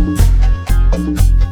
Música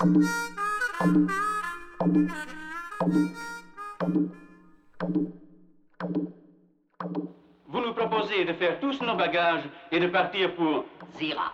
Vous nous proposez de faire tous nos bagages et de partir pour Zira.